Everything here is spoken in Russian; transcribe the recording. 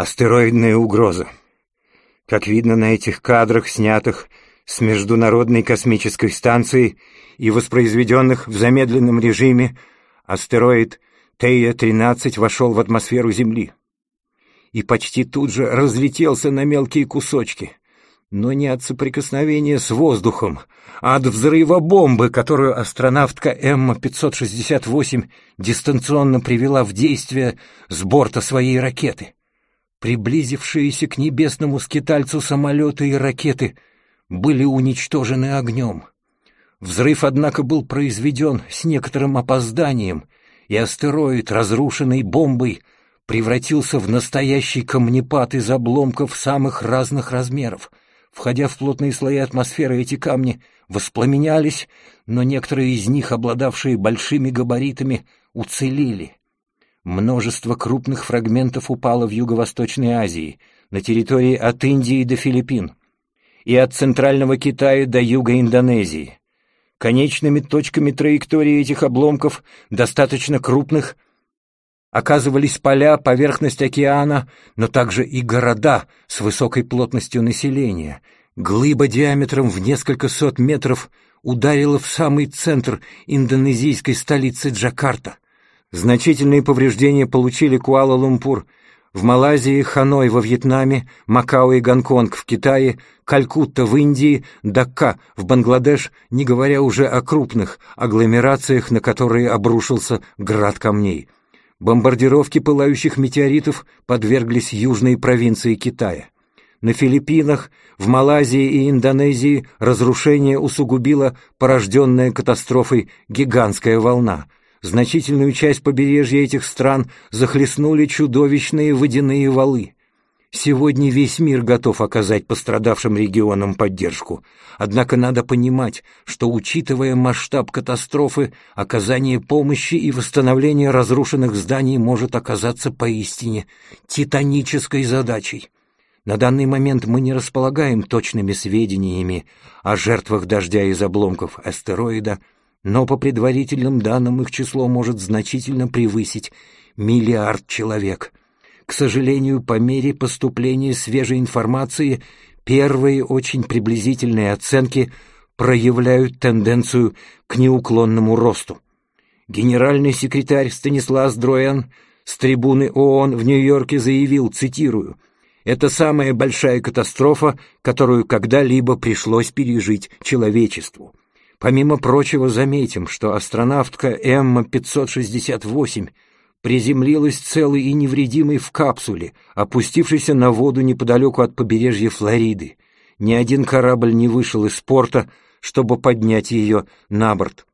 Астероидная угроза. Как видно на этих кадрах, снятых с Международной космической станции и воспроизведенных в замедленном режиме, астероид Тея-13 вошел в атмосферу Земли и почти тут же разлетелся на мелкие кусочки, но не от соприкосновения с воздухом, а от взрыва бомбы, которую астронавтка Эмма-568 дистанционно привела в действие с борта своей ракеты. Приблизившиеся к небесному скитальцу самолеты и ракеты были уничтожены огнем. Взрыв, однако, был произведен с некоторым опозданием, и астероид, разрушенный бомбой, превратился в настоящий камнепад из обломков самых разных размеров. Входя в плотные слои атмосферы, эти камни воспламенялись, но некоторые из них, обладавшие большими габаритами, уцелели. Множество крупных фрагментов упало в Юго-Восточной Азии, на территории от Индии до Филиппин, и от Центрального Китая до юга Индонезии. Конечными точками траектории этих обломков, достаточно крупных, оказывались поля, поверхность океана, но также и города с высокой плотностью населения. Глыба диаметром в несколько сот метров ударила в самый центр индонезийской столицы Джакарта. Значительные повреждения получили Куала-Лумпур, в Малайзии, Ханой во Вьетнаме, Макао и Гонконг в Китае, Калькутта в Индии, Дакка в Бангладеш, не говоря уже о крупных агломерациях, на которые обрушился град камней. Бомбардировки пылающих метеоритов подверглись южные провинции Китая. На Филиппинах, в Малайзии и Индонезии разрушение усугубило порожденная катастрофой гигантская волна – Значительную часть побережья этих стран захлестнули чудовищные водяные валы. Сегодня весь мир готов оказать пострадавшим регионам поддержку. Однако надо понимать, что, учитывая масштаб катастрофы, оказание помощи и восстановление разрушенных зданий может оказаться поистине титанической задачей. На данный момент мы не располагаем точными сведениями о жертвах дождя из обломков астероида, но по предварительным данным их число может значительно превысить миллиард человек. К сожалению, по мере поступления свежей информации первые очень приблизительные оценки проявляют тенденцию к неуклонному росту. Генеральный секретарь Станислав Дроян с трибуны ООН в Нью-Йорке заявил, цитирую, «Это самая большая катастрофа, которую когда-либо пришлось пережить человечеству». Помимо прочего, заметим, что астронавтка Эмма-568 приземлилась целой и невредимой в капсуле, опустившейся на воду неподалеку от побережья Флориды. Ни один корабль не вышел из порта, чтобы поднять ее на борт.